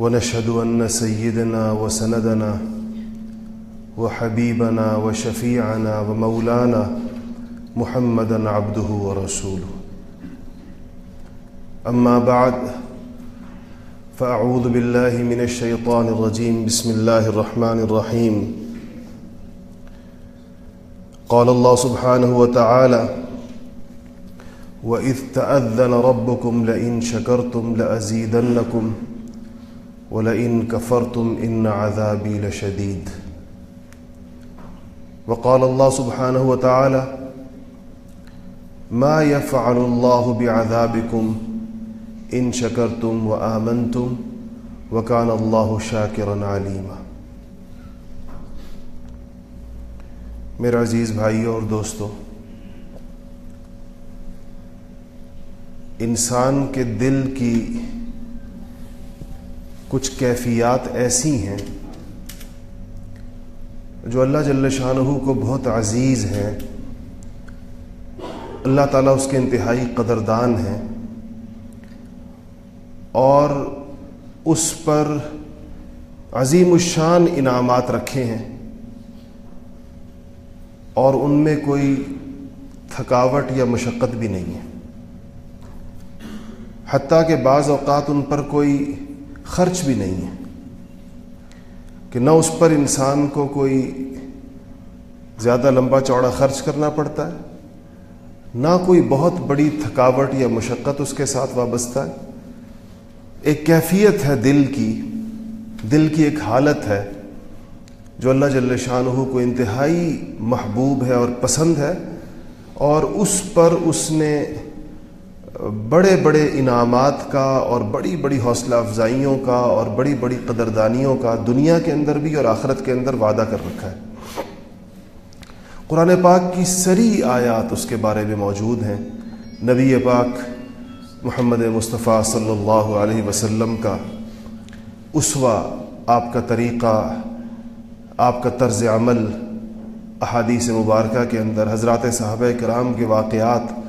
ونشهد أن سيدنا وسندنا وحبيبنا وشفيعنا ومولانا محمدا عبده ورسوله. أما بعد، فأعوذ بالله من الشيطان الرجيم. بسم الله الرحمن الرحيم. قال الله سبحانه وتعالى وإذ تأذن ربكم لئن شكرتم لأزيدنكم ولئن كفرتم إن عذابي لشديد. وقال الله سبحانه وتعالى ما يفعل الله بعذابكم إن شكرتم وآمنتم وكان الله شاكرا عليما. میرے عزیز بھائیوں اور دوستو انسان کے دل کی کچھ کیفیات ایسی ہیں جو اللہ جل شاہ کو بہت عزیز ہیں۔ اللہ تعالیٰ اس کے انتہائی قدردان ہیں۔ اور اس پر عظیم الشان انعامات رکھے ہیں۔ اور ان میں کوئی تھکاوٹ یا مشقت بھی نہیں ہے۔ حتیٰ کہ بعض اوقات ان پر کوئی خرچ بھی نہیں ہے۔ کہ نہ اس پر انسان کو کوئی زیادہ لمبا چوڑا خرچ کرنا پڑتا ہے، نہ کوئی بہت بڑی تھکاوٹ یا مشقت اس کے ساتھ وابستہ ہے۔ ایک کیفیت ہے دل کی دل کی ایک حالت ہے جو اللہ جل شاہ کو انتہائی محبوب ہے اور پسند ہے، اور اس پر اس نے بڑے بڑے انعامات کا اور بڑی بڑی حوصلہ افزائیوں کا اور بڑی بڑی قدردانیوں کا دنیا کے اندر بھی اور آخرت کے اندر وعدہ کر رکھا ہے۔ قرآن پاک کی سری آیات اس کے بارے میں موجود ہیں۔ نبی پاک محمد مصطفیٰ صلی اللہ علیہ وسلم کا اسوا آپ کا طریقہ، آپ کا طرز عمل احادیث مبارکہ کے اندر، حضرات صحابہ کرام کے واقعات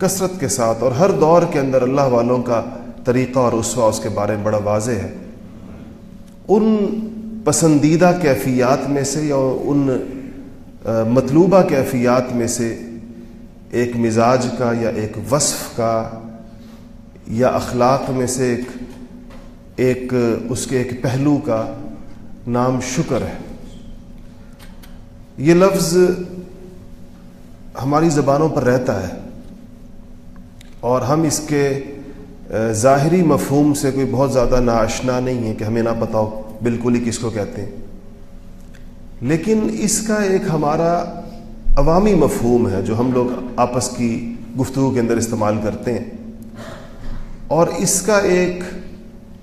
کثرت کے ساتھ اور ہر دور کے اندر اللہ والوں کا طریقہ اور اسوا اس کے بارے میں بڑا واضح ہے۔ ان پسندیدہ کیفیات میں سے یا ان مطلوبہ کیفیات میں سے ایک مزاج کا یا ایک وصف کا یا اخلاق میں سے ایک ایک، اس کے ایک پہلو کا نام شکر ہے۔ یہ لفظ ہماری زبانوں پر رہتا ہے۔ اور ہم اس کے ظاہری مفہوم سے کوئی بہت زیادہ ناشنا نہیں ہے کہ ہمیں نہ بتاؤ بالکل ہی کس کو کہتے ہیں۔ لیکن اس کا ایک ہمارا عوامی مفہوم ہے جو ہم لوگ آپس کی گفتگو کے اندر استعمال کرتے ہیں۔ اور اس کا ایک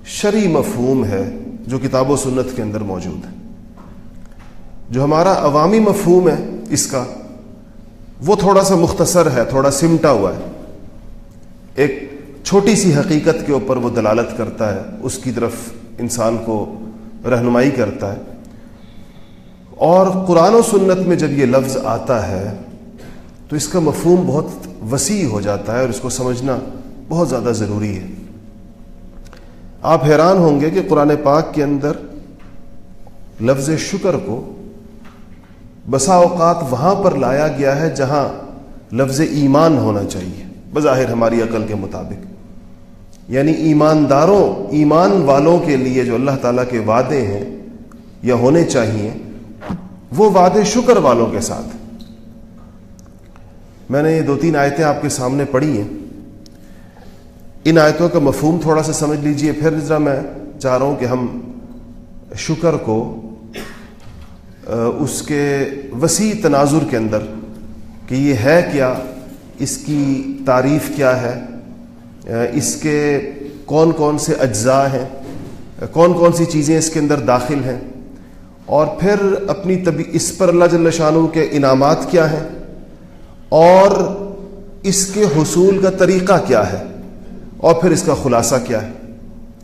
شرعی مفہوم ہے جو کتاب و سنت کے اندر موجود ہے۔ جو ہمارا عوامی مفہوم ہے اس کا، وہ تھوڑا سا مختصر ہے، تھوڑا سمٹا ہوا ہے۔ ایک چھوٹی سی حقیقت کے اوپر وہ دلالت کرتا ہے، اس کی طرف انسان کو رہنمائی کرتا ہے۔ اور قرآن و سنت میں جب یہ لفظ آتا ہے، تو اس کا مفہوم بہت وسیع ہو جاتا ہے اور اس کو سمجھنا بہت زیادہ ضروری ہے۔ آپ حیران ہوں گے کہ قرآن پاک کے اندر لفظ شکر کو بسا اوقات وہاں پر لایا گیا ہے جہاں لفظ ایمان ہونا چاہیے۔ بظاہر ہماری عقل کے مطابق۔ یعنی ایمانداروں، ایمان والوں کے لیے جو اللہ تعالیٰ کے وعدے ہیں یا ہونے چاہیے، وہ وعدے شکر والوں کے ساتھ۔ میں نے یہ دو تین آیتیں آپ کے سامنے پڑھی ہیں۔ ان آیتوں کا مفہوم تھوڑا سا سمجھ لیجیے، پھر ذرا میں چاہ رہا ہوں کہ ہم شکر کو اس کے وسیع تناظر کے اندر کہ یہ ہے کیا اس کی تعریف کیا ہے؟ اس کے کون کون سے اجزاء ہیں؟ کون کون سی چیزیں اس کے اندر داخل ہیں؟ اور پھر اپنی طبی، اس پر اللہ جل شاہ کے انعامات کیا ہیں؟ اور اس کے حصول کا طریقہ کیا ہے؟ اور پھر اس کا خلاصہ کیا ہے؟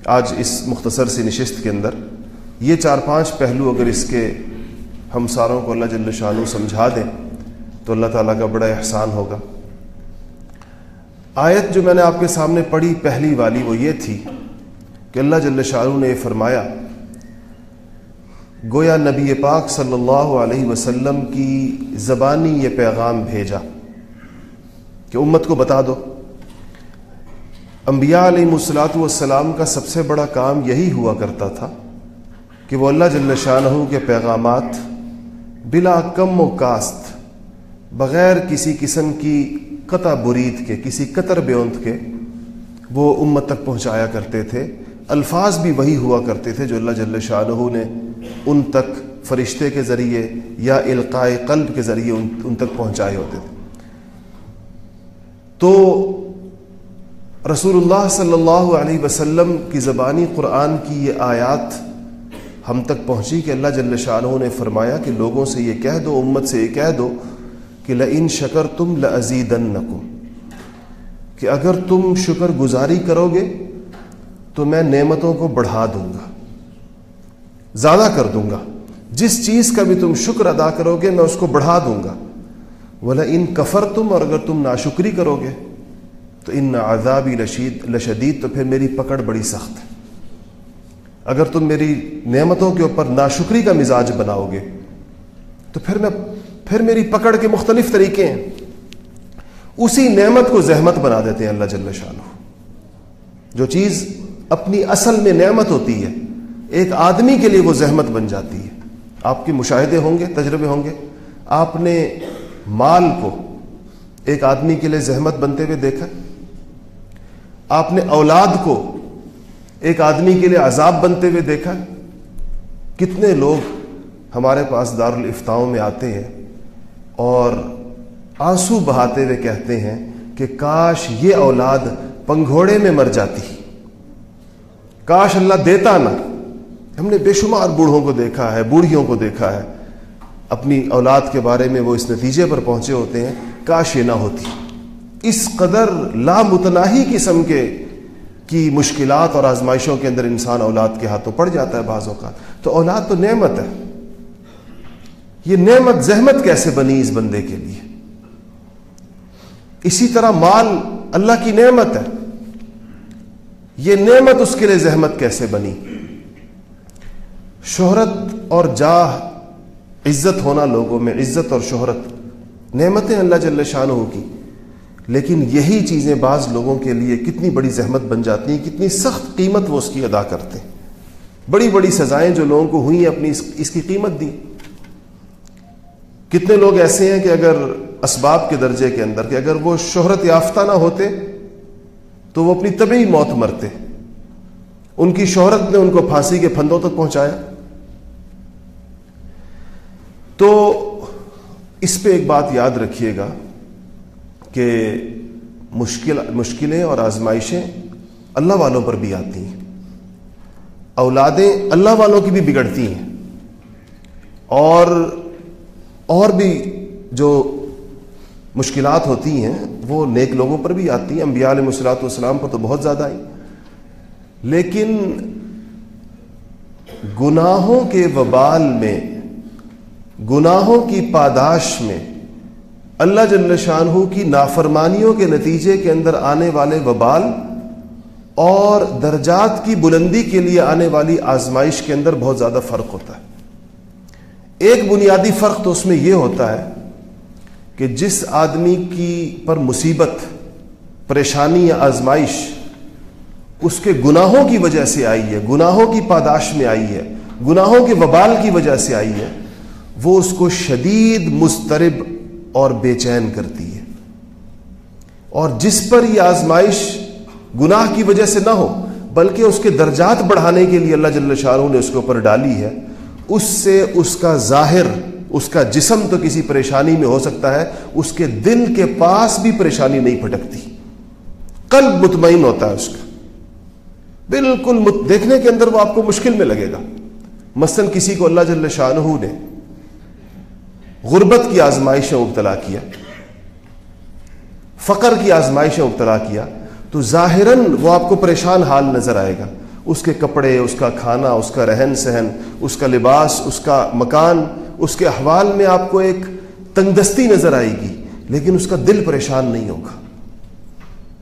آج اس مختصر سی نشست کے اندر یہ چار پانچ پہلو اگر اس کے ہم ساروں کو اللہ جل شاہ سمجھا دیں، تو اللہ تعالیٰ کا بڑا احسان ہوگا۔ آیت جو میں نے آپ کے سامنے پڑھی، پہلی والی، وہ یہ تھی کہ اللہ جل شاہ نے یہ فرمایا، گویا نبی پاک صلی اللہ علیہ وسلم کی زبانی یہ پیغام بھیجا کہ امت کو بتا دو۔ انبیاء علیہ مسلاط والسلام کا سب سے بڑا کام یہی ہوا کرتا تھا کہ وہ اللہ جل شاہ کے پیغامات بلا کم و کاست، بغیر کسی قسم کی قطع برید کے، کسی قطر بیونت کے وہ امت تک پہنچایا کرتے تھے۔ الفاظ بھی وہی ہوا کرتے تھے جو اللہ جل شاہ نے ان تک فرشتے کے ذریعے یا القائے قلب کے ذریعے ان ان تک پہنچائے ہوتے تھے۔ تو رسول اللہ صلی اللہ علیہ وسلم کی زبانی قرآن کی یہ آیات ہم تک پہنچی کہ اللہ جل شاہ نے فرمایا کہ لوگوں سے یہ کہہ دو، امت سے یہ کہہ دو۔ کہ لئن شکر تم لزیدن کہ اگر تم شکر گزاری کرو گے تو میں نعمتوں کو بڑھا دوں گا، زیادہ کر دوں گا۔ جس چیز کا بھی تم شکر ادا کرو گے میں اس کو بڑھا دوں گا۔ بولا ان کفر تم اور اگر تم ناشکری کرو گے تو ان عذابی رشید لشدید تو پھر میری پکڑ بڑی سخت ہے۔ اگر تم میری نعمتوں کے اوپر ناشکری کا مزاج بناؤ گے تو پھر میں پھر میری پکڑ کے مختلف طریقے ہیں۔ اسی نعمت کو زحمت بنا دیتے ہیں اللہ جل شاہ جو چیز اپنی اصل میں نعمت ہوتی ہے، ایک آدمی کے لیے وہ زحمت بن جاتی ہے۔ آپ کے مشاہدے ہوں گے، تجربے ہوں گے۔ آپ نے مال کو ایک آدمی کے لیے زحمت بنتے ہوئے دیکھا۔ آپ نے اولاد کو ایک آدمی کے لیے عذاب بنتے ہوئے دیکھا۔ کتنے لوگ ہمارے پاس دارالفتاؤں میں آتے ہیں۔ اور آنسو بہاتے ہوئے کہتے ہیں کہ کاش یہ اولاد پنگھوڑے میں مر جاتی۔ کاش اللہ دیتا نہ۔ ہم نے بے شمار بوڑھوں کو دیکھا ہے، بوڑھیوں کو دیکھا ہے۔ اپنی اولاد کے بارے میں وہ اس نتیجے پر پہنچے ہوتے ہیں، کاش یہ نہ ہوتی۔ اس قدر لامتناہی قسم کے کی مشکلات اور آزمائشوں کے اندر انسان اولاد کے ہاتھوں پڑ جاتا ہے بعضوں کا تو اولاد تو نعمت ہے۔ یہ نعمت زحمت کیسے بنی اس بندے کے لیے؟ اسی طرح مال اللہ کی نعمت ہے۔ یہ نعمت اس کے لیے زحمت کیسے بنی؟ شہرت اور جاہ، عزت ہونا لوگوں میں عزت اور شہرت۔ نعمتیں اللہ جل شاہ کی۔ لیکن یہی چیزیں بعض لوگوں کے لیے کتنی بڑی زحمت بن جاتی ہیں، کتنی سخت قیمت وہ اس کی ادا کرتے ہیں۔ بڑی بڑی سزائیں جو لوگوں کو ہوئی ہیں، اپنی اس کی قیمت دی۔ کتنے لوگ ایسے ہیں کہ اگر اسباب کے درجے کے اندر کہ اگر وہ شہرت یافتہ نہ ہوتے تو وہ اپنی طبی موت مرتے۔ ان کی شہرت نے ان کو پھانسی کے پھندوں تک پہنچایا۔ تو اس پہ ایک بات یاد رکھیے گا کہ مشکل، مشکلیں اور آزمائشیں اللہ والوں پر بھی آتی ہیں۔ اولادیں اللہ والوں کی بھی بگڑتی ہیں۔ اور اور بھی جو مشکلات ہوتی ہیں، وہ نیک لوگوں پر بھی آتی ہیں۔ انبیاء علیہ مسلاط والسلام پر تو بہت زیادہ آئی۔ لیکن گناہوں کے وبال میں، گناہوں کی پاداش میں، اللہ جل شاہ کی نافرمانیوں کے نتیجے کے اندر آنے والے وبال اور درجات کی بلندی کے لیے آنے والی آزمائش کے اندر بہت زیادہ فرق ہوتا ہے۔ ایک بنیادی فرق تو اس میں یہ ہوتا ہے کہ جس آدمی کی پر مصیبت، پریشانی یا آزمائش اس کے گناہوں کی وجہ سے آئی ہے، گناہوں کی پاداش میں آئی ہے، گناہوں کے وبال کی وجہ سے آئی ہے، وہ اس کو شدید مسترب اور بے چین کرتی ہے۔ اور جس پر یہ آزمائش گناہ کی وجہ سے نہ ہو، بلکہ اس کے درجات بڑھانے کے لیے اللہ جل شاہ نے اس کے اوپر ڈالی ہے اس سے اس کا ظاہر، اس کا جسم تو کسی پریشانی میں ہو سکتا ہے، اس کے دل کے پاس بھی پریشانی نہیں پھٹکتی۔ قلب مطمئن ہوتا ہے اس کا۔ بالکل دیکھنے کے اندر وہ آپ کو مشکل میں لگے گا۔ مثلا کسی کو اللہ جل شاہ نے غربت کی آزمائش میں مبتلا کیا، فقر کی آزمائش میں مبتلا کیا، تو ظاہراً وہ آپ کو پریشان حال نظر آئے گا۔ اس کے کپڑے، اس کا کھانا، اس کا رہن سہن، اس کا لباس، اس کا مکان، اس کے احوال میں آپ کو ایک تنگدستی نظر آئے گی، لیکن اس کا دل پریشان نہیں ہوگا۔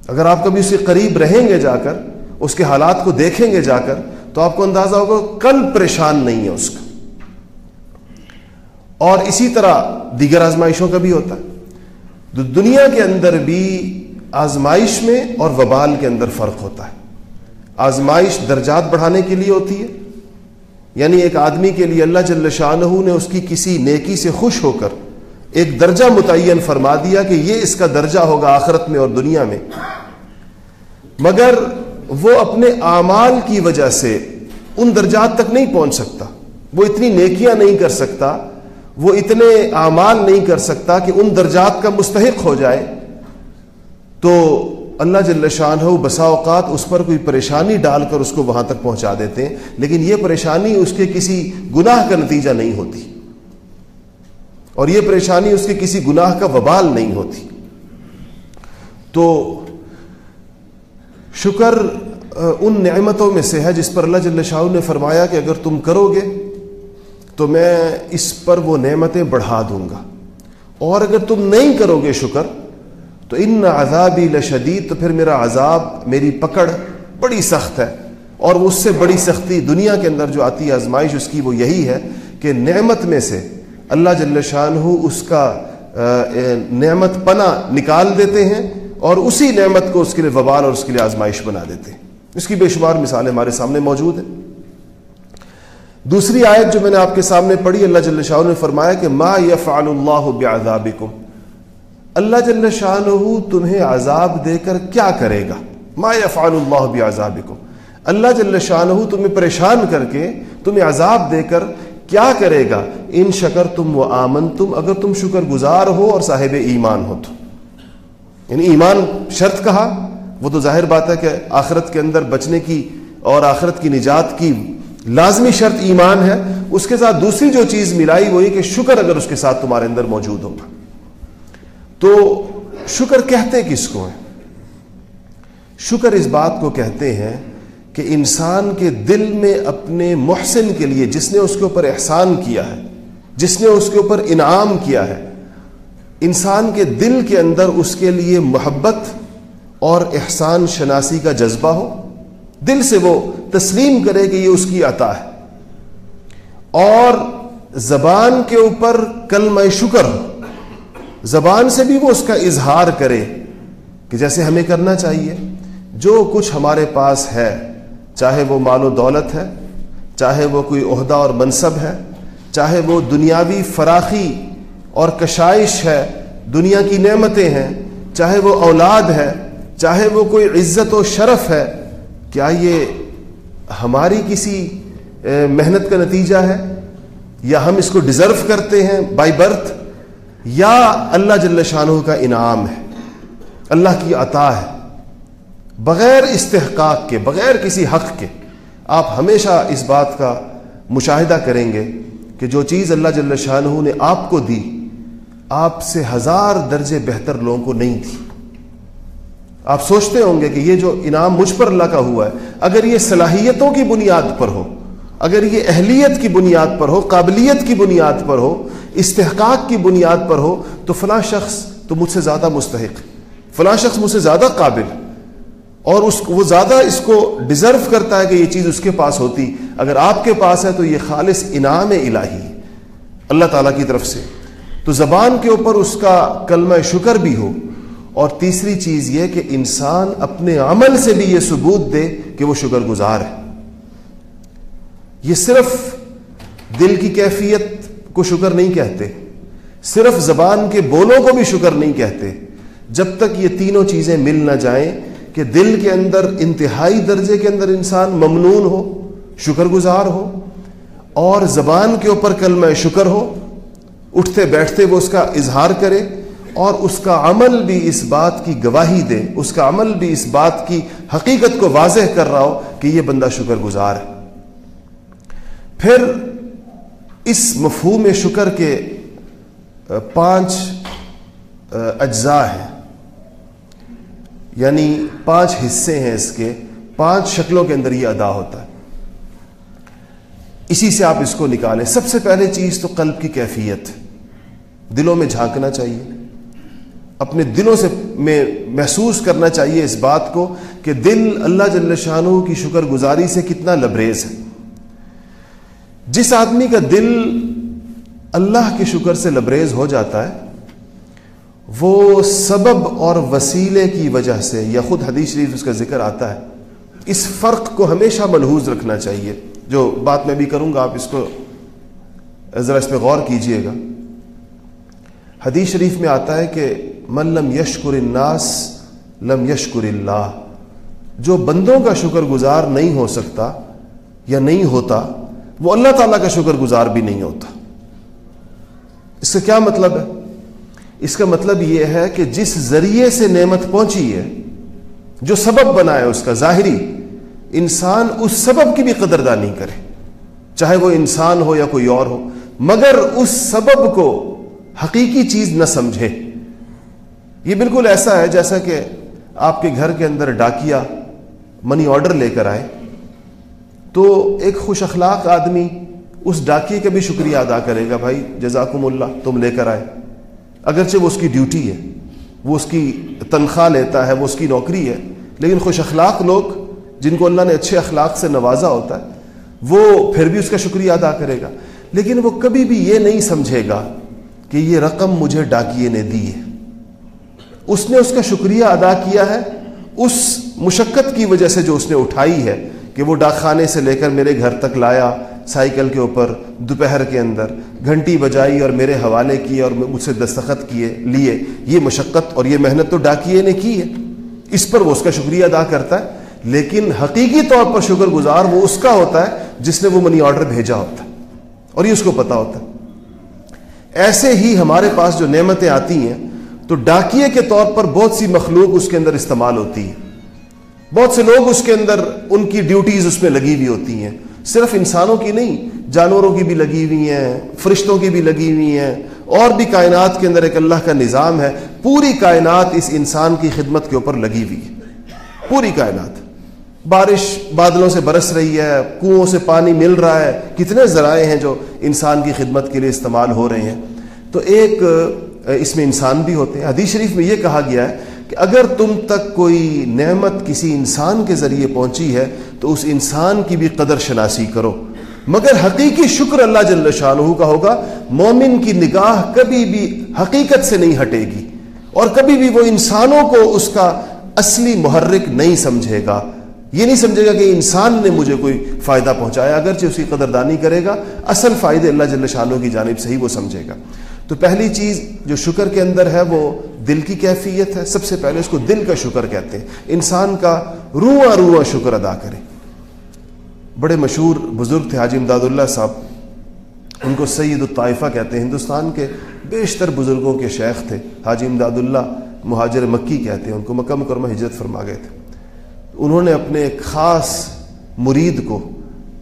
اگر آپ کبھی اس کے قریب رہیں گے جا کر، اس کے حالات کو دیکھیں گے جا کر، تو آپ کو اندازہ ہوگا کل پریشان نہیں ہے اس کا۔ اور اسی طرح دیگر آزمائشوں کا بھی ہوتا ہے۔ دنیا کے اندر بھی آزمائش میں اور وبال کے اندر فرق ہوتا ہے۔ آزمائش درجات بڑھانے کے لیے ہوتی ہے؟ یعنی ایک آدمی کے لیے اللہ جل شاہ نے اس کی کسی نیکی سے خوش ہو کر ایک درجہ متعین فرما دیا کہ یہ اس کا درجہ ہوگا آخرت میں اور دنیا میں۔ مگر وہ اپنے اعمال کی وجہ سے ان درجات تک نہیں پہنچ سکتا۔ وہ اتنی نیکیاں نہیں کر سکتا، وہ اتنے اعمال نہیں کر سکتا کہ ان درجات کا مستحق ہو جائے۔ تو اللہ جل شان ہو بسا اوقات اس پر کوئی پریشانی ڈال کر اس کو وہاں تک پہنچا دیتے ہیں، لیکن یہ پریشانی اس کے کسی گناہ کا نتیجہ نہیں ہوتی۔ اور یہ پریشانی اس کے کسی گناہ کا وبال نہیں ہوتی۔ تو شکر ان نعمتوں میں سے ہے جس پر اللہ جل شاہ نے فرمایا کہ اگر تم کرو گے تو میں اس پر وہ نعمتیں بڑھا دوں گا۔ اور اگر تم نہیں کرو گے شکر تو ان عذابی لشدید تو پھر میرا عذاب میری پکڑ بڑی سخت ہے اور اس سے بڑی سختی دنیا کے اندر جو آتی ہے، آزمائش اس کی وہ یہی ہے کہ نعمت میں سے اللہ جل شان اس کا نعمت پنا نکال دیتے ہیں اور اسی نعمت کو اس کے لیے وبال اور اس کے لیے آزمائش بنا دیتے ہیں۔ اس کی بے شمار مثالیں ہمارے سامنے موجود ہیں۔ دوسری آیت جو میں نے آپ کے سامنے پڑھی، اللہ جل شاہ نے فرمایا کہ ما یفعل اللہ بعذابکم۔ اللہ جل شاہ تمہیں عذاب دے کر کیا کرے گا؟ ما یفعل اللہ بعذابکم. اللہ جل شاہ تمہیں پریشان کر کے تمہیں عذاب دے کر کیا کرے گا؟ ان شکر تم و آمن تم اگر تم شکر گزار ہو اور صاحب ایمان ہو تو. یعنی ایمان شرط کہا، وہ تو ظاہر بات ہے کہ آخرت کے اندر بچنے کی اور آخرت کی نجات کی لازمی شرط ایمان ہے۔ اس کے ساتھ دوسری جو چیز ملائی وہی کہ شکر اگر اس کے ساتھ تمہارے اندر موجود ہوگا تو شکر کہتے کس کو ہے شکر اس بات کو کہتے ہیں کہ انسان کے دل میں اپنے محسن کے لیے جس نے اس کے اوپر احسان کیا ہے، جس نے اس کے اوپر انعام کیا ہے، انسان کے دل کے اندر اس کے لیے محبت اور احسان شناسی کا جذبہ ہو، دل سے وہ تسلیم کرے کہ یہ اس کی عطا ہے۔ اور زبان کے اوپر کلمہ شکر ہو زبان سے بھی وہ اس کا اظہار کرے کہ جیسے ہمیں کرنا چاہیے۔ جو کچھ ہمارے پاس ہے، چاہے وہ مال و دولت ہے، چاہے وہ کوئی عہدہ اور منصب ہے، چاہے وہ دنیاوی فراخی اور کشائش ہے، دنیا کی نعمتیں ہیں، چاہے وہ اولاد ہے، چاہے وہ کوئی عزت و شرف ہے، کیا یہ ہماری کسی محنت کا نتیجہ ہے؟ یا ہم اس کو ڈیزرو کرتے ہیں بائی برتھ یا اللہ جل شاہ کا انعام ہے، اللہ کی عطا ہے۔ بغیر استحقاق کے، بغیر کسی حق کے آپ ہمیشہ اس بات کا مشاہدہ کریں گے کہ جو چیز اللہ جل شاہ نے آپ کو دی، آپ سے ہزار درجے بہتر لوگوں کو نہیں تھی۔ آپ سوچتے ہوں گے کہ یہ جو انعام مجھ پر اللہ کا ہوا ہے، اگر یہ صلاحیتوں کی بنیاد پر ہو، اگر یہ اہلیت کی بنیاد پر ہو، قابلیت کی بنیاد پر ہو استحقاق کی بنیاد پر ہو تو فلاں شخص تو مجھ سے زیادہ مستحق، فلاں شخص مجھ سے زیادہ قابل۔ اور اس وہ زیادہ اس کو ڈیزرو کرتا ہے کہ یہ چیز اس کے پاس ہوتی۔ اگر آپ کے پاس ہے تو یہ خالص انعام الہی اللہ تعالیٰ کی طرف سے۔ تو زبان کے اوپر اس کا کلمہ شکر بھی ہو۔ اور تیسری چیز یہ کہ انسان اپنے عمل سے بھی یہ ثبوت دے کہ وہ شکر گزار ہے۔ یہ صرف دل کی کیفیت کو شکر نہیں کہتے۔ صرف زبان کے بولوں کو بھی شکر نہیں کہتے۔ جب تک یہ تینوں چیزیں مل نہ جائیں کہ دل کے اندر انتہائی درجے کے اندر انسان ممنون ہو شکر گزار ہو، اور زبان کے اوپر کلمہ شکر ہو، اٹھتے بیٹھتے وہ اس کا اظہار کرے اور اس کا عمل بھی اس بات کی گواہی دے، اس کا عمل بھی اس بات کی حقیقت کو واضح کر رہا ہو کہ یہ بندہ شکر گزار ہے۔ پھر اس مفہوم شکر کے پانچ اجزاء ہیں۔ یعنی پانچ حصے ہیں اس کے، پانچ شکلوں کے اندر یہ ادا ہوتا ہے۔ اسی سے آپ اس کو نکالیں۔ سب سے پہلے چیز تو قلب کی کیفیت، دلوں میں جھانکنا چاہیے۔ اپنے دلوں سے میں محسوس کرنا چاہیے اس بات کو کہ دل اللہ جل شاہ کی شکر گزاری سے کتنا لبریز ہے۔ جس آدمی کا دل اللہ کے شکر سے لبریز ہو جاتا ہے، وہ سبب اور وسیلے کی وجہ سے، یا خود حدیث شریف اس کا ذکر آتا ہے، اس فرق کو ہمیشہ ملحوظ رکھنا چاہیے۔ جو بات میں بھی کروں گا، آپ اس کو ذرا اس پہ غور کیجیے گا۔ حدیث شریف میں آتا ہے کہ من لم یشکر الناس لم یشکر اللہ۔ جو بندوں کا شکر گزار نہیں ہو سکتا یا نہیں ہوتا وہ اللہ تعالیٰ کا شکر گزار بھی نہیں ہوتا۔ اس کا کیا مطلب ہے؟ اس کا مطلب یہ ہے کہ جس ذریعے سے نعمت پہنچی ہے، جو سبب بنا ہے اس کا، ظاہری، انسان اس سبب کی بھی قدردانی کرے۔ چاہے وہ انسان ہو یا کوئی اور ہو، مگر اس سبب کو حقیقی چیز نہ سمجھے۔ یہ بالکل ایسا ہے جیسا کہ آپ کے گھر کے اندر ڈاکیا منی آرڈر لے کر آئے۔ تو ایک خوش اخلاق آدمی اس ڈاکیے کا بھی شکریہ ادا کرے گا، بھائی، جزاکم اللہ، تم لے کر آئے۔ اگرچہ وہ اس کی ڈیوٹی ہے، وہ اس کی تنخواہ لیتا ہے، وہ اس کی نوکری ہے، لیکن خوش اخلاق لوگ جن کو اللہ نے اچھے اخلاق سے نوازا ہوتا ہے، وہ پھر بھی اس کا شکریہ ادا کرے گا۔ لیکن وہ کبھی بھی یہ نہیں سمجھے گا کہ یہ رقم مجھے ڈاکیے نے دی ہے۔ اس نے اس کا شکریہ ادا کیا ہے، اس مشقت کی وجہ سے جو اس نے اٹھائی ہے کہ وہ ڈاک خانے سے لے کر میرے گھر تک لایا سائیکل کے اوپر، دوپہر کے اندر، گھنٹی بجائی اور میرے حوالے کیے اور مجھ سے دستخط کیے، لیے۔ یہ مشقت اور یہ محنت تو ڈاکیے نے کی ہے۔ اس پر وہ اس کا شکریہ ادا کرتا ہے۔ لیکن حقیقی طور پر شکر گزار وہ اس کا ہوتا ہے جس نے وہ منی آرڈر بھیجا ہوتا ہے۔ اور یہ اس کو پتا ہوتا ہے۔ ایسے ہی ہمارے پاس جو نعمتیں آتی ہیں، تو ڈاکیے کے طور پر بہت سی مخلوق اس کے اندر استعمال ہوتی ہے بہت سے لوگ اس کے اندر ان کی ڈیوٹیز اس میں لگی ہوئی ہوتی ہیں۔ صرف انسانوں کی نہیں، جانوروں کی بھی لگی ہوئی ہیں، فرشتوں کی بھی لگی ہوئی ہیں۔ اور بھی کائنات کے اندر ایک اللہ کا نظام ہے۔ پوری کائنات اس انسان کی خدمت کے اوپر لگی ہوئی ہے۔ پوری کائنات۔ بارش بادلوں سے برس رہی ہے کنووں سے پانی مل رہا ہے۔ کتنے ذرائع ہیں جو انسان کی خدمت کے لیے استعمال ہو رہے ہیں۔ تو ایک، اس میں انسان بھی ہوتے ہیں۔ حدیث شریف میں یہ کہا گیا ہے کہ اگر تم تک کوئی نعمت کسی انسان کے ذریعے پہنچی ہے، تو اس انسان کی بھی قدر شناسی کرو۔ مگر حقیقی شکر اللہ جل شاہ کا ہوگا، مومن کی نگاہ کبھی بھی حقیقت سے نہیں ہٹے گی، اور کبھی بھی وہ انسانوں کو اس کا اصلی محرک نہیں سمجھے گا۔ یہ نہیں سمجھے گا کہ انسان نے مجھے کوئی فائدہ پہنچایا، اگرچہ اس کی قدردانی کرے گا۔ اصل فائدے اللہ جل شاہ کی جانب سے ہی وہ سمجھے گا۔ تو پہلی چیز جو شکر کے اندر ہے وہ دل کی کیفیت ہے۔ سب سے پہلے اس کو دل کا شکر کہتے ہیں۔ انسان کا رواں رواں شکر ادا کرے۔ بڑے مشہور بزرگ تھے حاجی امداد اللہ صاحب۔ ان کو سید الطائفہ کہتے ہیں۔ ہندوستان کے بیشتر بزرگوں کے شیخ تھے۔ حاجی امداد اللہ مہاجر مکی کہتے ہیں۔ ان کو مکہ مکرمہ ہجرت فرما گئے تھے۔ انہوں نے اپنے ایک خاص مرید کو،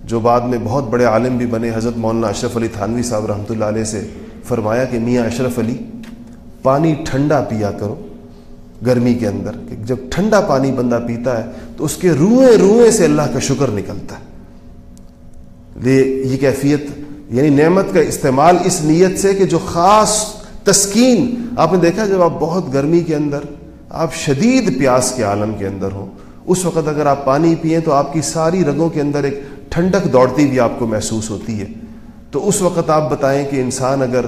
جو بعد میں بہت بڑے عالم بھی بنے، حضرت مولانا اشرف علی تھانوی صاحب رحمۃ اللہ علیہ سے فرمایا کہ میاں اشرف علی، پانی ٹھنڈا پیا کرو گرمی کے اندر، کہ جب ٹھنڈا پانی بندہ پیتا ہے تو اس کے روئیں روئیں سے اللہ کا شکر نکلتا ہے۔ یہ کیفیت یعنی نعمت کا استعمال اس نیت سے کہ جو خاص تسکین، آپ نے دیکھا جب آپ بہت گرمی کے اندر، آپ شدید پیاس کے عالم کے اندر ہو اس وقت اگر آپ پانی پئیں تو آپ کی ساری رگوں کے اندر ایک ٹھنڈک دوڑتی بھی آپ کو محسوس ہوتی ہے۔ تو اس وقت آپ بتائیں کہ انسان اگر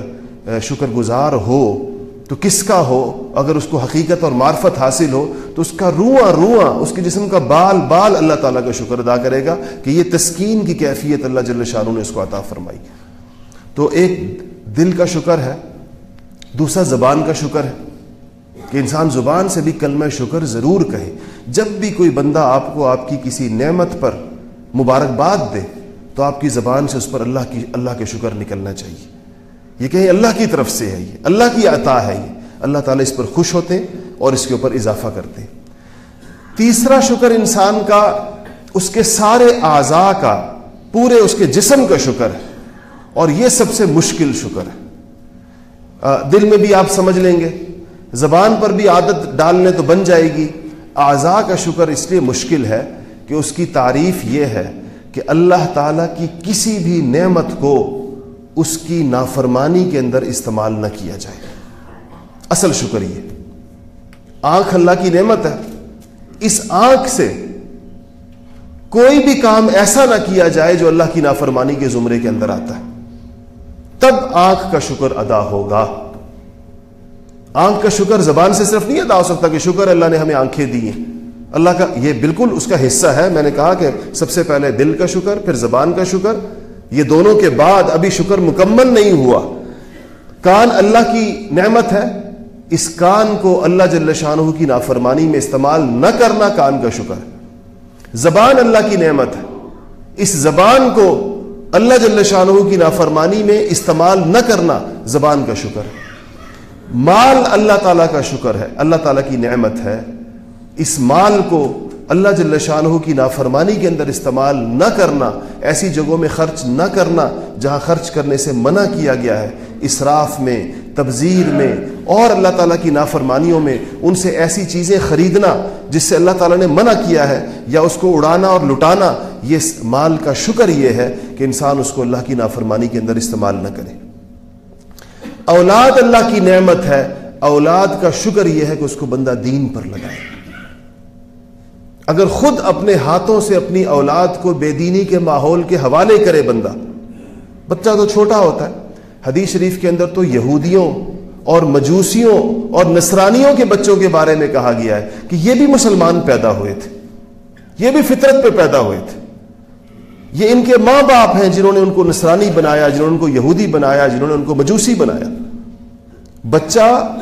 شکر گزار ہو، تو کس کا ہو؟ اگر اس کو حقیقت اور معرفت حاصل ہو، تو اس کا رواں رواں، اس کے جسم کا بال بال اللہ تعالیٰ کا شکر ادا کرے گا کہ یہ تسکین کی کیفیت اللہ جل شاہ نے اس کو عطا فرمائی۔ تو ایک دل کا شکر ہے، دوسرا زبان کا شکر ہے۔ کہ انسان زبان سے بھی کلمہ شکر ضرور کہے۔ جب بھی کوئی بندہ آپ کو آپ کی کسی نعمت پر مبارکباد دے تو آپ کی زبان سے اس پر اللہ کی اللہ کے شکر نکلنا چاہیے۔ یہ کہیں اللہ کی طرف سے ہے یہ۔ اللہ کی عطا ہے یہ۔ اللہ تعالیٰ اس پر خوش ہوتے ہیں اور اس کے اوپر اضافہ کرتے۔ تیسرا شکر انسان کا، اس کے سارے اعضاء کا، پورے اس کے جسم کا شکر ہے۔ اور یہ سب سے مشکل شکر ہے۔ دل میں بھی آپ سمجھ لیں گے۔ زبان پر بھی عادت ڈالنے تو بن جائے گی۔ اعضاء کا شکر اس لیے مشکل ہے کہ اس کی تعریف یہ ہے کہ اللہ تعالیٰ کی کسی بھی نعمت کو اس کی نافرمانی کے اندر استعمال نہ کیا جائے۔ اصل شکر یہ۔ آنکھ اللہ کی نعمت ہے۔ اس آنکھ سے کوئی بھی کام ایسا نہ کیا جائے جو اللہ کی نافرمانی کے زمرے کے اندر آتا ہے۔ تب آنکھ کا شکر ادا ہوگا۔ آنکھ کا شکر زبان سے صرف نہیں ادا ہو سکتا کہ شکر اللہ نے ہمیں آنکھیں دی ہیں۔ اللہ کا یہ بالکل اس کا حصہ ہے۔ میں نے کہا کہ سب سے پہلے دل کا شکر، پھر زبان کا شکر۔ یہ دونوں کے بعد ابھی شکر مکمل نہیں ہوا۔ کان اللہ کی نعمت ہے۔ اس کان کو اللہ جل شاہ کی نافرمانی میں استعمال نہ کرنا کان کا شکر۔ زبان اللہ کی نعمت ہے۔ اس زبان کو اللہ جل شاہ کی نافرمانی میں استعمال نہ کرنا زبان کا شکر۔ مال اللہ تعالیٰ کا شکر ہے۔ اللہ تعالیٰ کی نعمت ہے۔ اس مال کو اللہ جل شاہ کی نافرمانی کے اندر استعمال نہ کرنا، ایسی جگہوں میں خرچ نہ کرنا جہاں خرچ کرنے سے منع کیا گیا ہے۔ اسراف میں، تبذیر میں اور اللہ تعالیٰ کی نافرمانیوں میں ان سے ایسی چیزیں خریدنا جس سے اللہ تعالیٰ نے منع کیا ہے یا اس کو اڑانا اور لٹانا، یہ مال کا شکر یہ ہے کہ انسان اس کو اللہ کی نافرمانی کے اندر استعمال نہ کرے۔ اولاد اللہ کی نعمت ہے، اولاد کا شکر یہ ہے کہ اس کو بندہ دین پر لگائے۔ اگر خود اپنے ہاتھوں سے اپنی اولاد کو بے دینی کے ماحول کے حوالے کرے بندہ، بچہ تو چھوٹا ہوتا ہے۔ حدیث شریف کے اندر تو یہودیوں اور مجوسیوں اور نصرانیوں کے بچوں کے بارے میں کہا گیا ہے کہ یہ بھی مسلمان پیدا ہوئے تھے، یہ بھی فطرت پہ پیدا ہوئے تھے۔ یہ ان کے ماں باپ ہیں جنہوں نے ان کو نصرانی بنایا، جنہوں نے ان کو یہودی بنایا، جنہوں نے ان کو مجوسی بنایا۔ بچہ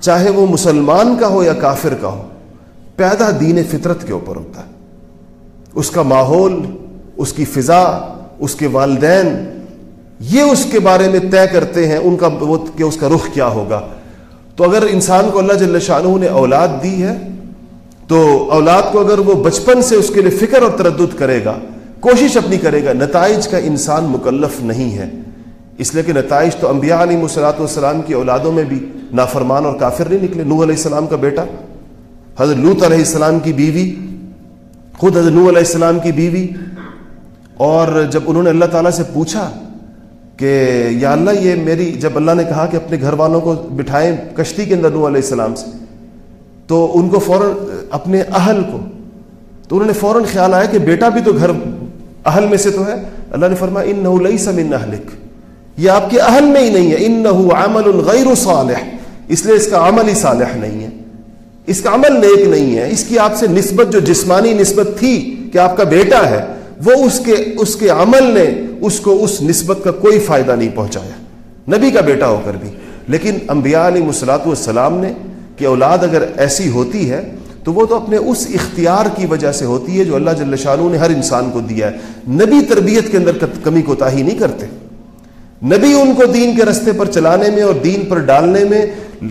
چاہے وہ مسلمان کا ہو یا کافر کا ہو پیدا دین فطرت کے اوپر ہوتا ہے۔ اس کا ماحول، اس کی فضا، اس کے والدین، یہ اس کے بارے میں طے کرتے ہیں ان کا وہ کہ اس کا رخ کیا ہوگا۔ تو اگر انسان کو اللہ جل شاہ نے اولاد دی ہے، تو اولاد کو اگر وہ بچپن سے اس کے لیے فکر اور تردد کرے گا، کوشش اپنی کرے گا، نتائج کا انسان مکلف نہیں ہے۔ اس لیے کہ نتائج تو انبیاء علیہ مسلاط والسلام کی اولادوں میں بھی نافرمان اور کافر نہیں نکلے۔ نوح علیہ السلام کا بیٹا۔ حضرت لوت علیہ السلام کی بیوی، خود حضرت نوح علیہ السلام کی بیوی۔ اور جب انہوں نے اللہ تعالیٰ سے پوچھا کہ یا اللہ یہ میری، جب اللہ نے کہا کہ اپنے گھر والوں کو بٹھائیں کشتی کے اندر نوح علیہ السلام سے، تو ان کو فوراً اپنے اہل کو، تو انہوں نے فوراً خیال آیا کہ بیٹا بھی تو گھر اہل میں سے تو ہے۔ اللہ نے فرمایا ان نہ سم اہلک۔ یہ آپ کے اہل میں ہی نہیں ہے۔ ان نہ عمل غیر صالح۔ اس لیے اس کا عمل ہی صالح نہیں ہے۔ اس کا عمل نیک نہیں ہے، اس کی آپ سے نسبت جو جسمانی نسبت تھی کہ آپ کا بیٹا ہے، وہ اس کے اس کے عمل نے اس کو اس نسبت کا کوئی فائدہ نہیں پہنچایا۔ نبی کا بیٹا ہو کر بھی۔ لیکن انبیاء علیہ مسلاط والسلام نے کہ اولاد اگر ایسی ہوتی ہے، تو وہ تو اپنے اس اختیار کی وجہ سے ہوتی ہے جو اللہ جل شاہ نے ہر انسان کو دیا ہے۔ نبی تربیت کے اندر کمی کوتاہی نہیں کرتے۔ نبی ان کو دین کے رستے پر چلانے میں اور دین پر ڈالنے میں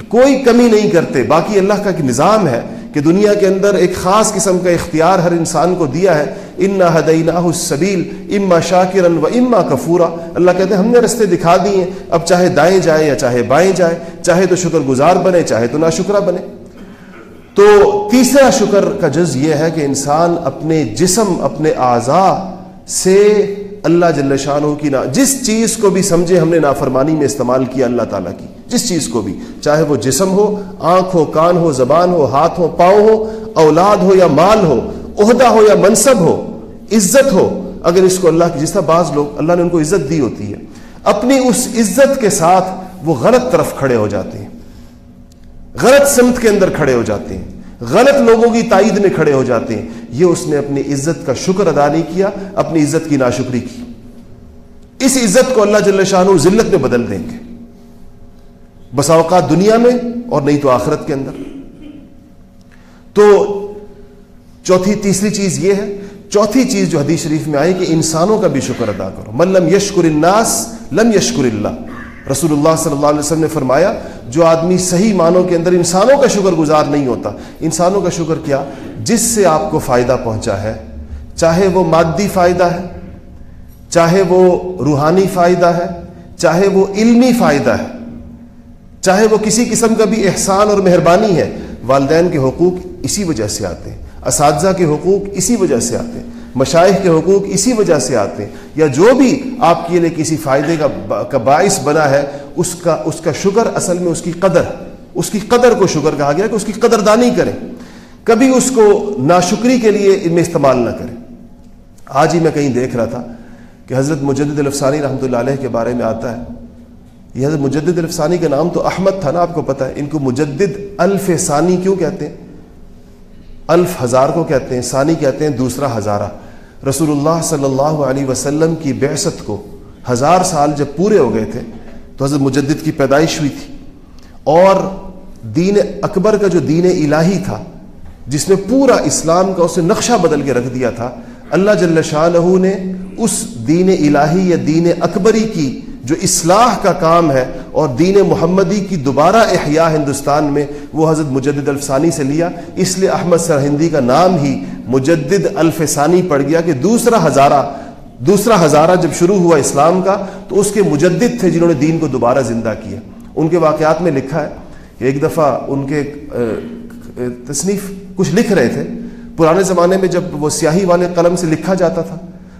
کوئی کمی نہیں کرتے۔ باقی اللہ کا ایک نظام ہے کہ دنیا کے اندر ایک خاص قسم کا اختیار ہر انسان کو دیا ہے۔ ان نہ سبیل اما شاکرن و اما کفورا اللہ کہتے ہیں، ہم نے رستے دکھا دیے اب چاہے دائیں جائے یا چاہے بائیں جائے چاہے تو شکر گزار بنے، چاہے تو ناشکرہ بنے۔ تو تیسرا شکر کا جز یہ ہے کہ انسان اپنے جسم، اپنے اعضاء سے اللہ جل شاہ کی نا جس چیز کو بھی سمجھے ہم نے نافرمانی میں استعمال کیا اللہ تعالیٰ کی، جس چیز کو بھی، چاہے وہ جسم ہو، آنکھ ہو، کان ہو، زبان ہو، ہاتھ ہو، پاؤں ہو، اولاد ہو یا مال ہو، عہدہ ہو یا منصب ہو، عزت ہو، اگر اس کو اللہ کی جس طرح بعض لوگ اللہ نے ان کو عزت دی ہوتی ہے، اپنی اس عزت کے ساتھ وہ غلط طرف کھڑے ہو جاتے ہیں، غلط سمت کے اندر کھڑے ہو جاتے ہیں، غلط لوگوں کی تائید میں کھڑے ہو جاتے ہیں یہ اس نے اپنی عزت کا شکر ادا نہیں کیا، اپنی عزت کی ناشکری کی۔ اس عزت کو اللہ جل شاہ ذلت میں بدل دیں گے۔ بسا اوقات دنیا میں اور نہیں تو آخرت کے اندر۔ تو چوتھی، تیسری چیز یہ ہے، چوتھی چیز جو حدیث شریف میں آئی کہ انسانوں کا بھی شکر ادا کرو۔ ملم یشکر الناس لم یشکر اللہ۔ رسول اللہ صلی اللہ علیہ وسلم نے فرمایا، جو آدمی صحیح معنوں کے اندر انسانوں کا شکر گزار نہیں ہوتا، انسانوں کا شکر کیا؟ جس سے آپ کو فائدہ پہنچا ہے، چاہے وہ مادی فائدہ ہے، چاہے وہ روحانی فائدہ ہے، چاہے وہ علمی فائدہ ہے، چاہے وہ کسی قسم کا بھی احسان اور مہربانی ہے، والدین کے حقوق اسی وجہ سے آتے ہیں، اساتذہ کے حقوق اسی وجہ سے آتے ہیں۔ مشائق کے حقوق اسی وجہ سے آتے ہیں۔ یا جو بھی آپ کے لیے کسی فائدے کا باعث بنا ہے، اس کا اس کا شکر اصل میں اس کی قدر، اس کی قدر کو شکر کہا گیا کہ اس کی قدردانی کریں۔ کبھی اس کو ناشکری کے لیے ان میں استعمال نہ کریں۔ آج ہی میں کہیں دیکھ رہا تھا کہ حضرت مجدد الفسانی رحمۃ اللہ علیہ کے بارے میں آتا ہے۔ یہ حضرت مجدد الفسانی کا نام تو احمد تھا نا، آپ کو پتا ہے۔ ان کو مجدد الف ثانی کیوں کہتے ہیں؟ الف ہزار کو کہتے ہیں، ثانی کہتے ہیں، دوسرا ہزارہ۔ رسول اللہ صلی اللہ علیہ وسلم کی بعثت کو ہزار سال جب پورے ہو گئے تھے، تو حضرت مجدد کی پیدائش ہوئی تھی۔ اور دین اکبر کا جو دین الہی تھا، جس نے پورا اسلام کا اسے نقشہ بدل کے رکھ دیا تھا، اللہ جل شاہ نے اس دین الہی یا دین اکبری کی جو اصلاح کا کام ہے اور دین محمدی کی دوبارہ احیاء ہندوستان میں وہ حضرت مجدد الفسانی سے لیا۔ اس لیے احمد سرہندی کا نام ہی مجدد الفسانی پڑ گیا کہ دوسرا ہزارہ دوسرا ہزارہ جب شروع ہوا اسلام کا تو اس کے مجدد تھے جنہوں نے دین کو دوبارہ زندہ کیا۔ ان کے واقعات میں لکھا ہے کہ ایک دفعہ ان کے تصنیف کچھ لکھ رہے تھے۔ پرانے زمانے میں جب وہ سیاہی والے قلم سے لکھا جاتا تھا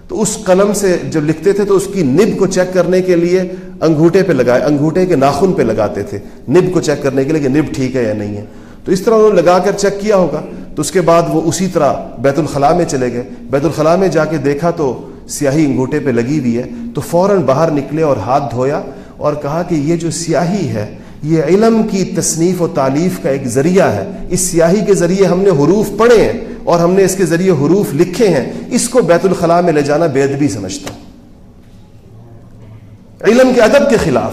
تو اس قلم سے جب لکھتے تھے تو اس کی نب کو چیک کرنے کے لیے انگوٹھے پہ لگائے انگوٹھے کے ناخن پہ لگاتے تھے۔ نب کو چیک کرنے کے لیے کہ نب ٹھیک ہے یا نہیں ہے۔ تو اس طرح انہوں نے لگا کر چیک کیا ہوگا۔ تو اس کے بعد وہ اسی طرح بیت الخلاء میں چلے گئے۔ بیت الخلاء میں جا کے دیکھا تو سیاہی انگوٹھے پہ لگی ہوئی ہے۔ تو فوراً باہر نکلے اور ہاتھ دھویا اور کہا کہ یہ جو سیاہی ہے، یہ علم کی تصنیف و تعلیف کا ایک ذریعہ ہے۔ اس سیاہی کے ذریعے ہم نے حروف پڑھے ہیں۔ اور ہم نے اس کے ذریعے حروف لکھے ہیں، اس کو بیت الخلاء میں لے جانا بے ادبی سمجھتا ہوں۔ علم کے ادب کے خلاف۔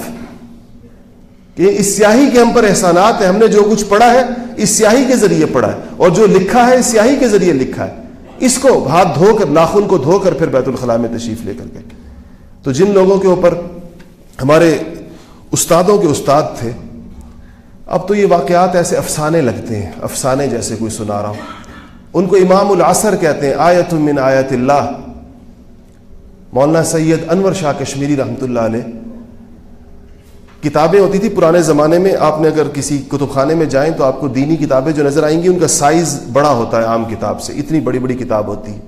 کہ اس سیاہی کے ہم پر احسانات ہیں، ہم نے جو کچھ پڑھا ہے، اس سیاہی کے ذریعے پڑھا ہے۔ اور جو لکھا ہے، اس سیاہی کے ذریعے لکھا ہے۔ اس کو ہاتھ دھو کر، ناخن کو دھو کر پھر بیت الخلاء میں تشریف لے کر گئے۔ تو جن لوگوں کے اوپر ہمارے استادوں کے استاد تھے، اب تو یہ واقعات ایسے افسانے لگتے ہیں، افسانے جیسے کوئی سنا رہا ہوں ان کو امام العصر کہتے ہیں، آیت من آیت اللہ۔ مولانا سید انور شاہ کشمیری رحمۃ اللہ علیہ۔ کتابیں ہوتی تھی پرانے زمانے میں، آپ نے اگر کسی کتب خانے میں جائیں تو آپ کو دینی کتابیں جو نظر آئیں گی، ان کا سائز بڑا ہوتا ہے عام کتاب سے۔ اتنی بڑی بڑی کتاب ہوتی۔ ہے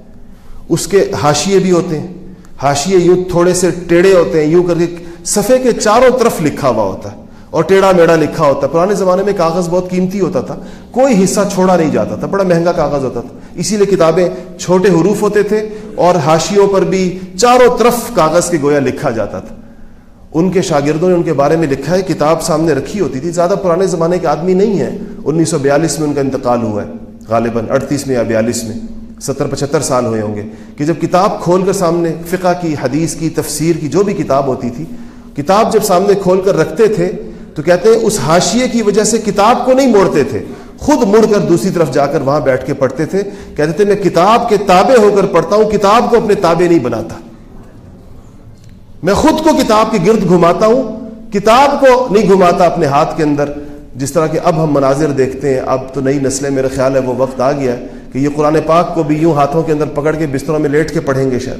اس کے حاشیے بھی ہوتے ہیں۔ حاشیے یوں تھوڑے سے ٹیڑے ہوتے ہیں، یوں کر کے صفحے کے چاروں طرف لکھا ہوا ہوتا ہے۔ اور ٹیڑھا میڑا لکھا ہوتا پرانے زمانے میں کاغذ بہت قیمتی ہوتا تھا۔ کوئی حصہ چھوڑا نہیں جاتا تھا۔ بڑا مہنگا کاغذ ہوتا تھا۔ اسی لیے کتابیں چھوٹے حروف ہوتے تھے اور ہاشیوں پر بھی چاروں طرف کاغذ کے گویا لکھا جاتا تھا۔ ان کے شاگردوں نے ان کے بارے میں لکھا ہے، کتاب سامنے رکھی ہوتی تھی۔ زیادہ پرانے زمانے کے آدمی نہیں ہیں۔ انیس سو بیالیس میں ان کا انتقال ہوا ہے۔ غالباً اڑتیس میں یا بیالیس میں۔ ستر پچہتر سال ہوئے ہوں گے۔ کہ جب کتاب کھول کر سامنے فقہ کی، حدیث کی، تفسیر کی، جو بھی کتاب ہوتی تھی، کتاب جب سامنے کھول کر رکھتے تھے تو کہتے ہیں اس حاشیے کی وجہ سے کتاب کو نہیں موڑتے تھے۔ خود مڑ کر دوسری طرف جا کر وہاں بیٹھ کے پڑھتے تھے۔ کہتے تھے، میں کتاب کے تابع ہو کر پڑھتا ہوں، کتاب کو اپنے تابع نہیں بناتا۔ میں خود کو کتاب کے گرد گھماتا ہوں، کتاب کو نہیں گھماتا اپنے ہاتھ کے اندر۔ جس طرح کہ اب ہم مناظر دیکھتے ہیں، اب تو نئی نسلیں، میرا خیال ہے وہ وقت آ گیا کہ یہ قرآن پاک کو بھی یوں ہاتھوں کے اندر پکڑ کے بستروں میں لیٹ کے پڑھیں گے شاید۔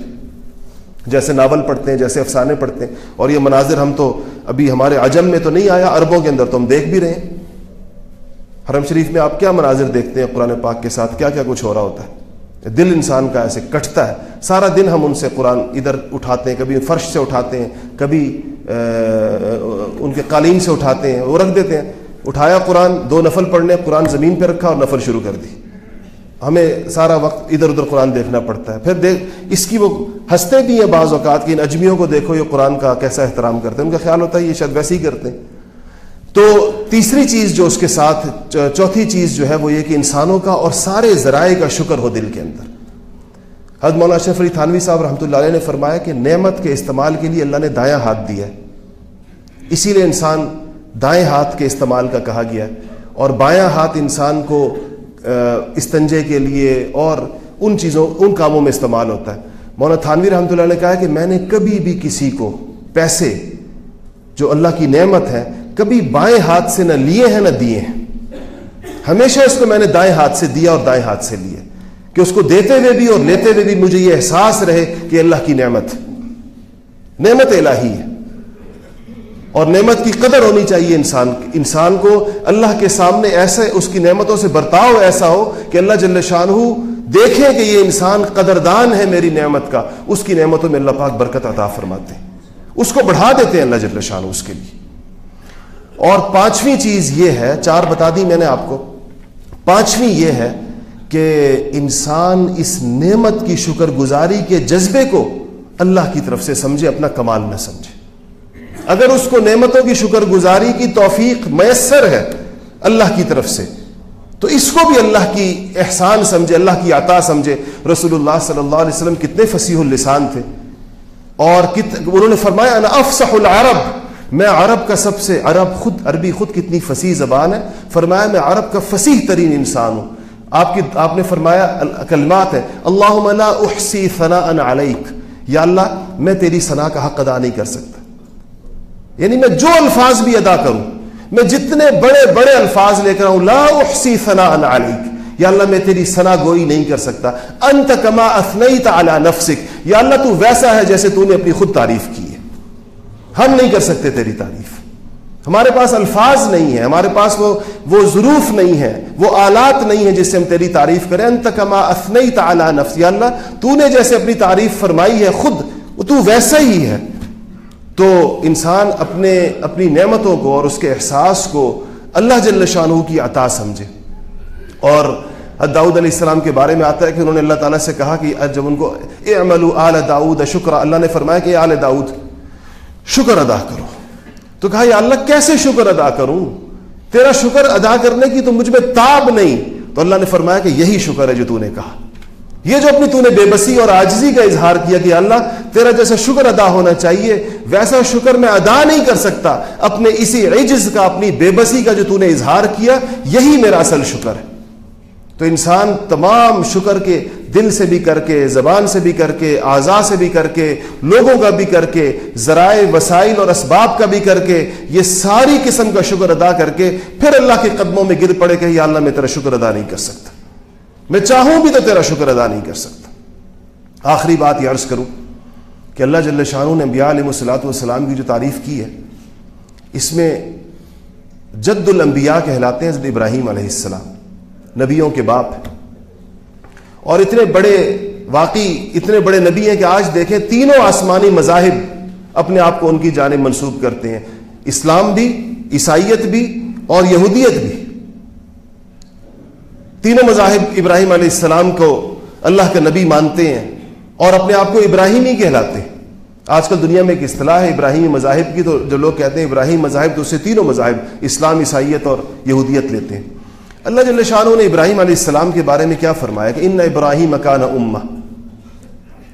جیسے ناول پڑھتے ہیں، جیسے افسانے پڑھتے ہیں۔ اور یہ مناظر ہم تو ابھی ہمارے عجم میں تو نہیں آیا، عربوں کے اندر تو ہم دیکھ بھی رہے ہیں۔ حرم شریف میں آپ کیا مناظر دیکھتے ہیں؟ قرآن پاک کے ساتھ کیا کیا کچھ ہو رہا ہوتا ہے؟ دل انسان کا ایسے کٹتا ہے۔ سارا دن ہم ان سے قرآن ادھر اٹھاتے ہیں، کبھی فرش سے اٹھاتے ہیں، کبھی ان کے قالین سے اٹھاتے ہیں، وہ رکھ دیتے ہیں۔ اٹھایا قرآن، دو نفل پڑھنے، قرآن زمین پہ رکھا اور نفل شروع کر دی۔ ہمیں سارا وقت ادھر ادھر قرآن دیکھنا پڑتا ہے۔ پھر دیکھ، اس کی وہ ہنستے بھی ہیں بعض اوقات کی ان اجمیوں کو دیکھو، یہ قرآن کا کیسا احترام کرتے ہیں۔ ان کا خیال ہوتا ہے یہ شاید ویسے ہی کرتے ہیں۔ تو تیسری چیز جو اس کے ساتھ چوتھی چیز جو ہے وہ یہ کہ انسانوں کا اور سارے ذرائع کا شکر ہو دل کے اندر۔ حد مولانا اشرف علی تھانوی صاحب رحمۃ اللہ علیہ نے فرمایا کہ نعمت کے استعمال کے لیے اللہ نے دایاں ہاتھ دیا ہے۔ اسی لیے انسان دائیں ہاتھ کے استعمال کا کہا گیا ہے۔ اور بایاں ہاتھ انسان کو استنجے کے لیے اور ان چیزوں، ان کاموں میں استعمال ہوتا ہے۔ مولانا تھانوی رحمۃ اللہ نے کہا کہ میں نے کبھی بھی کسی کو پیسے جو اللہ کی نعمت ہے، کبھی بائیں ہاتھ سے نہ لیے ہیں نہ دیے ہیں۔ ہمیشہ اس کو میں نے دائیں ہاتھ سے دیا اور دائیں ہاتھ سے لیے۔ کہ اس کو دیتے ہوئے بھی اور لیتے ہوئے بھی مجھے یہ احساس رہے کہ اللہ کی نعمت نعمت الہی ہے۔ اور نعمت کی قدر ہونی چاہیے انسان انسان کو اللہ کے سامنے ایسے اس کی نعمتوں سے برتاؤ ایسا ہو کہ اللہ جل شاہ دیکھے کہ یہ انسان قدردان ہے میری نعمت کا، اس کی نعمتوں میں اللہ پاک برکت عطا فرماتے ہیں۔ اس کو بڑھا دیتے ہیں اللہ جل شاہ اس کے لیے۔ اور پانچویں چیز یہ ہے، چار بتا دی میں نے آپ کو۔ پانچویں یہ ہے کہ انسان اس نعمت کی شکر گزاری کے جذبے کو اللہ کی طرف سے سمجھے، اپنا کمال نہ سمجھے۔ اگر اس کو نعمتوں کی شکر گزاری کی توفیق میسر ہے اللہ کی طرف سے، تو اس کو بھی اللہ کی احسان سمجھے، اللہ کی عطا سمجھے۔ رسول اللہ صلی اللہ علیہ وسلم کتنے فصیح اللسان تھے۔ اور کت... انہوں نے فرمایا، انا افصح العرب۔ میں عرب کا سب سے، عرب خود، عربی خود کتنی فصیح زبان ہے۔ فرمایا، میں عرب کا فصیح ترین انسان ہوں۔ آپ کی، آپ نے فرمایا، کلمات ہے اللہ لا احسی ثناء علیک۔ یا اللہ، میں تیری ثنا کا حق ادا نہیں کر سکتا۔ یعنی میں جو الفاظ بھی ادا کروں، میں جتنے بڑے بڑے الفاظ لے کر آؤں، لا احسی ثنا علیک، یا اللہ میں تیری ثنا گوئی نہیں کر سکتا، انت کما اثنیت علی نفسک، یا اللہ تو ویسا ہے جیسے تو نے اپنی خود تعریف کی ہے۔ ہم نہیں کر سکتے تیری تعریف۔ ہمارے پاس الفاظ نہیں ہے ہمارے پاس وہ وہ ظروف نہیں ہے وہ آلات نہیں ہے جس سے ہم تیری تعریف کریں۔ انت کما اثنیت علی نفس، یا اللہ تو نے جیسے اپنی تعریف فرمائی ہے خود تو ویسا ہی ہے۔ تو انسان اپنے اپنی نعمتوں کو اور اس کے احساس کو اللہ جل شاہ کی عطا سمجھے۔ اور داؤد علیہ السلام کے بارے میں آتا ہے کہ انہوں نے اللہ تعالیٰ سے کہا کہ جب ان کو اے عمل آل داؤد شکر اللہ نے فرمایا کہ آل داؤد، شکر ادا کرو۔ تو کہا، یا اللہ، کیسے شکر ادا کروں؟ تیرا شکر ادا کرنے کی تو مجھ میں تاب نہیں۔ تو اللہ نے فرمایا کہ یہی شکر ہے جو تو نے کہا۔ یہ جو اپنی تو نے بے بسی اور آجزی کا اظہار کیا کہ اللہ تیرا جیسا شکر ادا ہونا چاہیے، ویسا شکر میں ادا نہیں کر سکتا۔ اپنے اسی عجز کا، اپنی بے بسی کا جو تو نے اظہار کیا، یہی میرا اصل شکر ہے۔ تو انسان تمام شکر کے دل سے بھی کر کے، زبان سے بھی کر کے، اعضاء سے بھی کر کے، لوگوں کا بھی کر کے، ذرائع، وسائل اور اسباب کا بھی کر کے، یہ ساری قسم کا شکر ادا کر کے پھر اللہ کے قدموں میں گر پڑے کہ یا اللہ میں تیرا شکر ادا نہیں کر سکتا۔ میں چاہوں بھی تو تیرا شکر ادا نہیں کر سکتا۔ آخری بات یہ عرض کروں کہ اللہ جل شاہ نے انبیاء علیہ السلاۃ والسلام کی جو تعریف کی ہے، اس میں جد الانبیاء کہلاتے ہیں حضرت ابراہیم علیہ السلام، نبیوں کے باپ اور اتنے بڑے واقعی، اتنے بڑے نبی ہیں کہ آج دیکھیں تینوں آسمانی مذاہب اپنے آپ کو ان کی جانب منسوب کرتے ہیں۔ اسلام بھی، عیسائیت بھی اور یہودیت بھی۔ تینوں مذاہب ابراہیم علیہ السلام کو اللہ کا نبی مانتے ہیں اور اپنے آپ کو ابراہیم ہی کہلاتے ہیں۔ آج کل دنیا میں ایک اصطلاح ہے ابراہیمی مذاہب کی، تو جو لوگ کہتے ہیں ابراہیم مذاہب تو اسے تینوں مذاہب اسلام، عیسائیت اور یہودیت لیتے ہیں۔ اللہ جل شاہ نے ابراہیم علیہ السلام کے بارے میں کیا فرمایا کہ ان ابراہیم اکان اما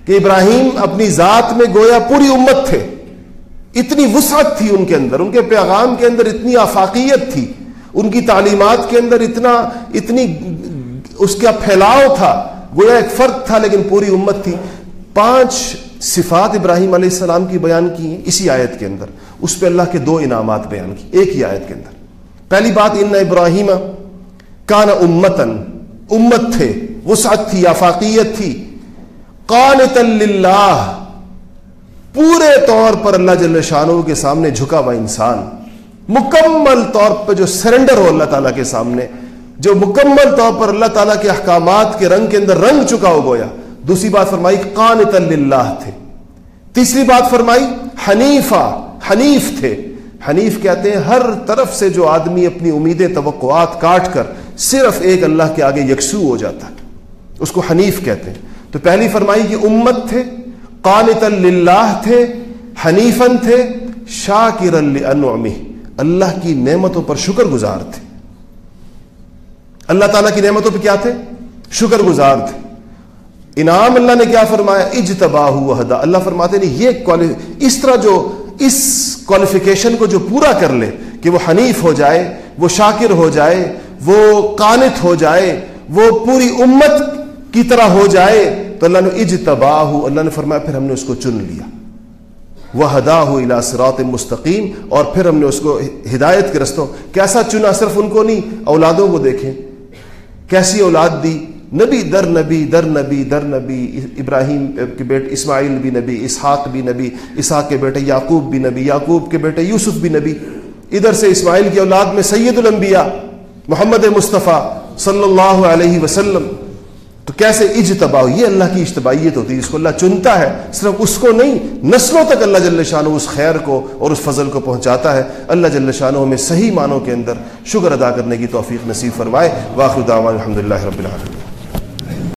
کہ ابراہیم اپنی ذات میں گویا پوری امت تھے۔ اتنی وسعت تھی ان کے اندر، ان کے پیغام کے اندر اتنی آفاقیت تھی۔ ان کی تعلیمات کے اندر اتنا، اتنی اس کا پھیلاؤ تھا، گویا ایک فرد تھا، لیکن پوری امت تھی۔ پانچ صفات ابراہیم علیہ السلام کی بیان کی ہیں اسی آیت کے اندر۔ اس پہ اللہ کے دو انعامات بیان کی، ایک ہی آیت کے اندر۔ پہلی بات، ان ابراہیم کان امتن امت تھے، وسعت تھی، آفاقیت تھی۔ قانت للہ، پورے طور پر اللہ جل شانو کے سامنے جھکا ہوا انسان۔ مکمل طور پر جو سرنڈر ہو اللہ تعالیٰ کے سامنے، جو مکمل طور پر اللہ تعالیٰ کے احکامات کے رنگ کے اندر رنگ چکا ہو گویا۔ دوسری بات فرمائی قانت اللہ تھے۔ تیسری بات فرمائی، حنیفہ، حنیف تھے۔ حنیف کہتے ہیں، ہر طرف سے جو آدمی اپنی امیدیں توقعات کاٹ کر صرف ایک اللہ کے آگے یکسو ہو جاتا ہے، اس کو حنیف کہتے ہیں۔ تو پہلی فرمائی کہ امت تھے۔ قانت اللہ تھے حنیفن تھے شاکر النعمی اللہ کی نعمتوں پر شکر گزار تھے۔ اللہ تعالیٰ کی نعمتوں پہ کیا تھے؟ شکر گزار تھے۔ انعام اللہ نے کیا فرمایا؟ اجتبا ہدا اللہ فرماتے نہیں یہ اس طرح جو، اس کوالیفیکیشن کو جو پورا کر لے کہ وہ حنیف ہو جائے، وہ شاکر ہو جائے، وہ قانت ہو جائے، وہ پوری امت کی طرح ہو جائے، تو اللہ نے اجتبا اللہ نے فرمایا، پھر ہم نے اس کو چن لیا۔ وہ ہدا ہو سرات مستقیم اور پھر ہم نے اس کو ہدایت کے رستوں کیسا چنا صرف ان کو نہیں، اولادوں کو دیکھیں۔ کیسی اولاد دی؟ نبی در نبی در نبی در نبی، ابراہیم کے بیٹے، اسماعیل بھی نبی، اسحاق بھی نبی، اسحاق کے بیٹے، یعقوب بھی نبی، یعقوب کے بیٹے، یوسف بھی نبی۔ ادھر سے اسماعیل کی اولاد میں سید الانبیاء محمد مصطفیٰ صلی اللہ علیہ وسلم۔ تو کیسے اجتبا یہ اللہ کی اجتباعیت ہوتی ہے، اس کو اللہ چنتا ہے۔ صرف اس کو نہیں، نسلوں تک اللہ جل شاہ اس خیر کو اور اس فضل کو پہنچاتا ہے۔ اللہ جل شاہ میں صحیح معنوں کے اندر شکر ادا کرنے کی توفیق نصیب فرمائے۔ واخر دعوان الحمد اللہ رب العالمین۔